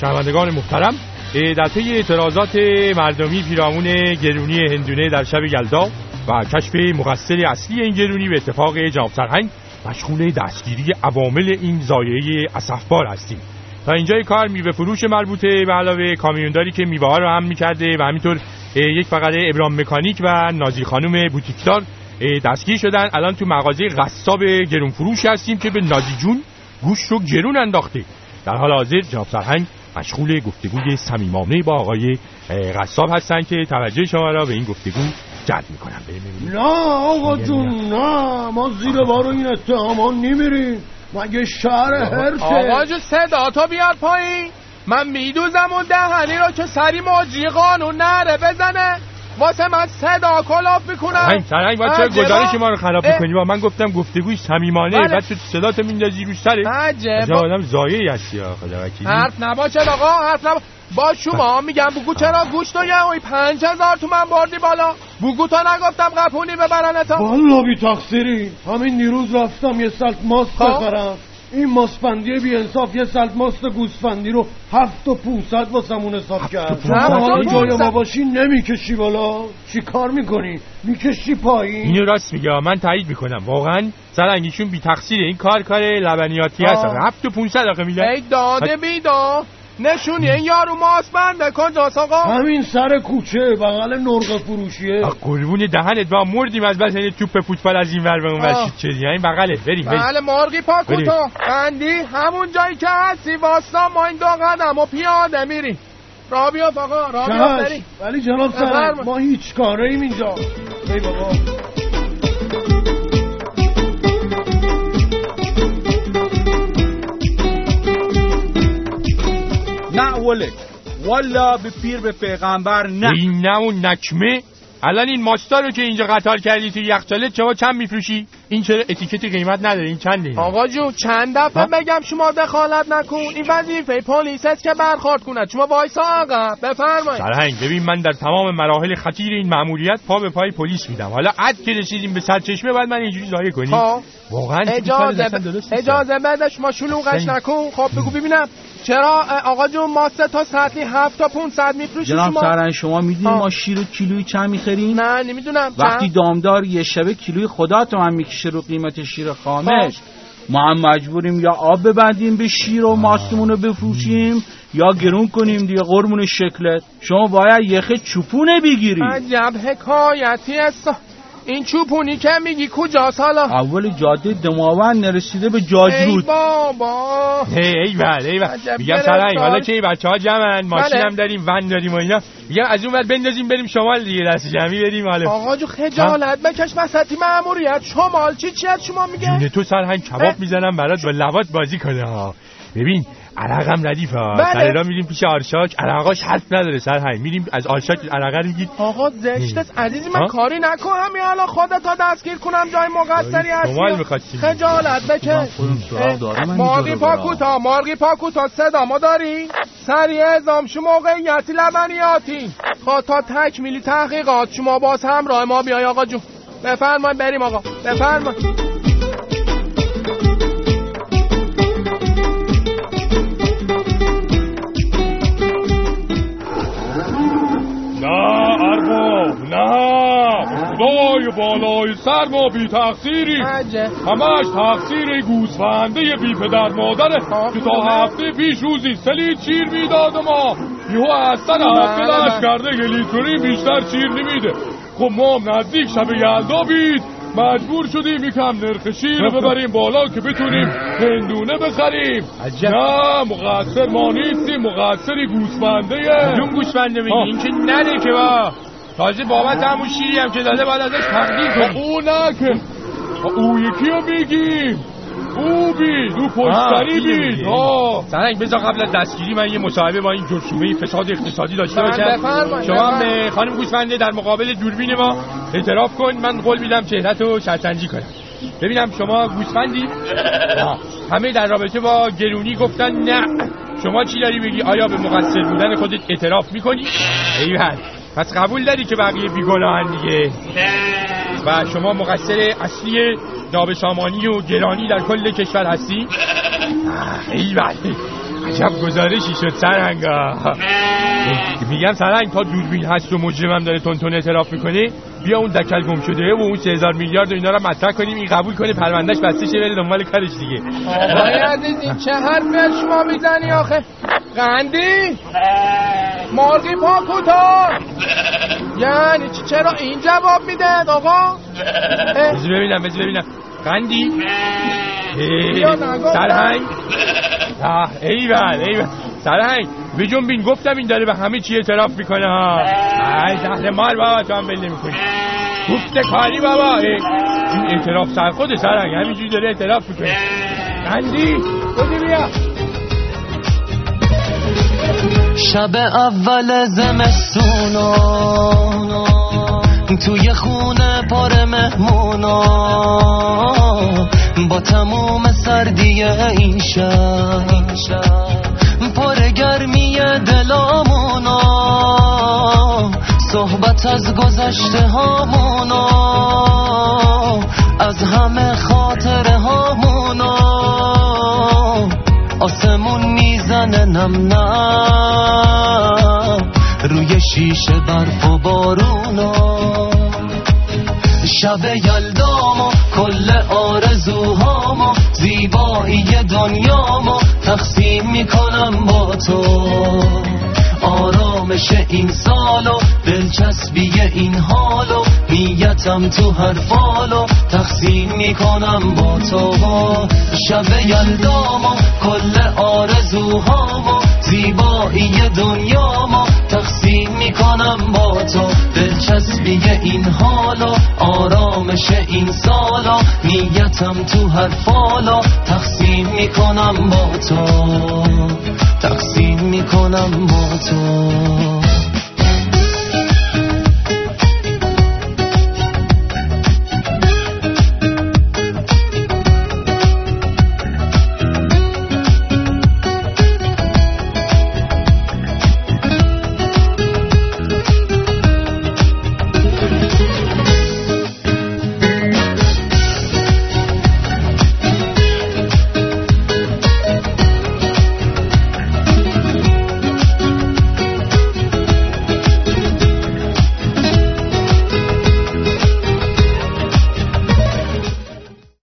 شنوندگان محترم در طی اعتراضات مردمی پیرامون گرونی هندونه در شب یلدا و کشف مقصر اصلی این گرونی به اتفاق جناب سرهنگ مشغول دستگیری عوامل این زایعه اسفبار هستیم. تا اینجای کار میوه فروش مربوطه به علاوه کامیونداری که میوه رو هم می‌کرده و همینطور یک فقره ابرام مکانیک و نازی خانم بوتیکدار دستگیر شدن. الان تو مغازه قصاب گرون فروش هستیم که به نازی جون گوش رو گرون انداخته. در حال حاضر جناب سرهنگ مشغول گفتگوی صمیمانه با آقای قصاب هستن که توجه شما را به این گفتگو جلب می‌کنم. نه آقا جون نه. ما زیر بار این اتهامان نمیریم. مگه شهر هرته آقا جون صدا تا بیار پایین. من میدوزم اون دهنی را که سری ماجی قانون نره بزنه. واسه من صدا کلاف می‌کنم سرهنگ سرهنگ باید چرا گزارش ما رو خراب می‌کنی؟ با من گفتم گفتگوی صمیمانه. بله. بعد تو صدا تو میندازی رو سره عجب آدم زایه هستی خدا وکیلی. حرف نباشه آقا؟ حرف نباشه با شما میگم بگو چرا گوشت و یه اوی پنج هزار تومن بردی بالا؟ بگو تا نگفتم قپونی ببرن تا والا بی تقصیری همین دیروز رفتم یه سلط ماست خب. بخرم. این ماسپندی بی انصاف یه سلط ماست گوسفندی رو هفت و پونصد واسمون حساب کرد. حالا پونصد. جای ما باشی نمی‌کشی بالا. چی کار می‌کنی؟ می‌کشی پایین. اینو راست میگه. من تایید می‌کنم. واقعا سرنگیشون بی تقصیره این کار کار لبنیاتی هست. هفت و 500 آخه میدن ای داده بیدا نشونی این یارو ماست بنده کجاست آقا؟ همین سر کوچه بغل نرغ فروشیه. قربون دهنت با مردیم از بس این توپ فوتبال از این ور به اون ور چیزی این بغله. بریم بریم. بله مرغی پاکوتا بندی همون جایی که هستی واسا ما این دو قدم و پیاده میریم. را بیاف آقا را بیاف چش بریم. ولی جناب سر. ما هیچ کاره ایم اینجا. ای بابا. ولک والا به پیر به پیغمبر نه. این نه اون نکمه الان این ماستا رو که اینجا قطار کردی توی یخچالت شما چند میفروشی؟ این چرا اتیکتی قیمت نداره؟ این چنده؟ آقا جون چند دفعه؟ بگم شما دخالت نکن. این وظیفه پلیس است که برخورد کند. شما وایسا آقا بفرمایید. سرهنگ ببین من در تمام مراحل خطیر این مأموریت پا به پای پلیس میدم. حالا عد که رسیدیم به سرچشمه بعد من اینجوری ضایع کنی. ها واقعا اجازه. اجازه بده شما شلوغش. نکن. خب بگو ببینم. چرا؟ آقا جون ما سه تا سطلی هفت تا 500 میفروشی جناب شما. سرن شما می‌دونی. ما شیر و کیلویی چند می‌خریم؟ نه نمی‌دونم. وقتی دامدار یه شبه کیلوی خدا تو هم می‌کشه رو قیمت شیر خامش ما هم مجبوریم یا آب ببندیم به شیر و ماستمون رو بفروشیم یا گرون کنیم دیگه قرمون شکلت. شما باید یخه چوپونه بگیری. عجب حکایتی است. این چوپونی که میگی کجاست حالا اول جاده دماوند نرسیده به ای جاجرود بابا. هی ای بله ای بله. عجب میگم. سرهنگ حالا که بچه ها جمعن ماشین بله. هم داریم ون داریم و اینا. میگم از اون ور بندازیم بریم شمال دیگه دست جمعی بریم حالا. آقا جو خجالت بکش وسطی ماموریت شمال چی چی از شما میگه؟ تو سرهنگ کباب. می‌زنم برات با لوات بازی کنه ها ببین عرقم ردیف ها. بله. سر را میریم پیش آرشاک. عرقاش حرف نداره سرهنگ میریم از آرشاک عرقه رو میگید آقا زشت است عزیزی من ها؟ کاری نکنم. یا الان خودت تا دستگیر کنم جای مقصری شمال هستی. می‌خواستی. خجالت بکش. خودم سراغ دارم من مارگی. پاکوتا مارگی پاکوتا صدا ما داری؟ سریع اعزام شما موقعیتی لبنیاتی. خب تا تکمیلی تحقیقات شما باز همراه ما بیای آقا جون. بفرمایید بریم آقا. بفرمایید. سر ما بی تقصیری همش تقصیر گوسفنده بی پدر مادره آه، که تا. هفته پیش روزی سلید شیر می‌داد و ما یهو از سر هفته بله،. کرده یه لیتری بیشتر شیر نمیده خب ما هم نزدیک شب یلدا بید مجبور شدیم یکم نرخ شیر رو ببریم بالا که بتونیم هندونه بخریم عجب. نه مقصر ما نیستیم مقصری گوسفنده کدوم گوسفنده میگی. این که نده که با تازه بابت همون شیری هم که داده باید ازش تقدیر کنی. او نه که او یکی رو میگیم او بید. او پشتری بید. سرنگ بذار قبل از دستگیری من یه مصاحبه با این جرشومه فساد اقتصادی داشته بله، باشم. شما هم خانم گوسفنده در مقابل دوربین ما اعتراف کن. من قول میدم چهرت رو شطرنجی کنم. ببینم شما گوسفندی. همه در رابطه با گرونی گفتن نه. شما چی داری بگی آیا به مقصر بودن خودت اعتراف می‌کنی؟ ایول پس قبول داری که بقیه بیگناهن دیگه؟ و شما مقصر اصلی نابسامانی و گرانی در کل کشور هستی؟ آه، ایول عجب گزارشی شد سرهنگا میگم سرهنگ تا دوربین هست و مجرمم داره تونتون اعتراف می‌کنه بیا اون دکل گم شده و اون 3000 میلیارد و اینا رو مطرح کنیم این قبول کنه پروندهش بسته شه بره دنبال کارش دیگه. آقای عزیز این چه حرفی از شما می‌زنی آخه؟ قندی؟ مرغی پا کوتاه. یعنی چی؟ چرا این جواب میده آقا بذار ببینم بذار ببینم. قندی. سرهنگ؟ ایول ایول. سرهنگ بجنبین گفتم این داره به همه چی اعتراف می‌کنه ها. ای زهر مال بابا تو هم بل نمی‌کنی گفت کاری بابا ای، این اعتراف سر خود سرهنگ همینجوری داره اعتراف می‌کنه. قندی بودی بیا. شب اول زمستونا توی خونه پر مهمونا با تموم سردی این شب. پر گرمی دلامونا صحبت از گذشته هامونا از همه خاطره هامونا آسمون می‌زنه نم نم. روی شیشه برف و بارونا شب یلدامو کل آرزوهامو زیبایی دنیامو تقسیم می‌کنم با تو. آرامش این سالو دلچسبی این حالو نیتم تو هر فالو تقسیم می‌کنم با تو. شب یلدامو کل آرزوهامو زیبایی دنیامو تقسیم می‌کنم با تو. دلچسبی این حالو آرامش این سالو نیتم تو هر فالو. تقسیم می‌کنم با تو تقسیم می‌کنم با تو.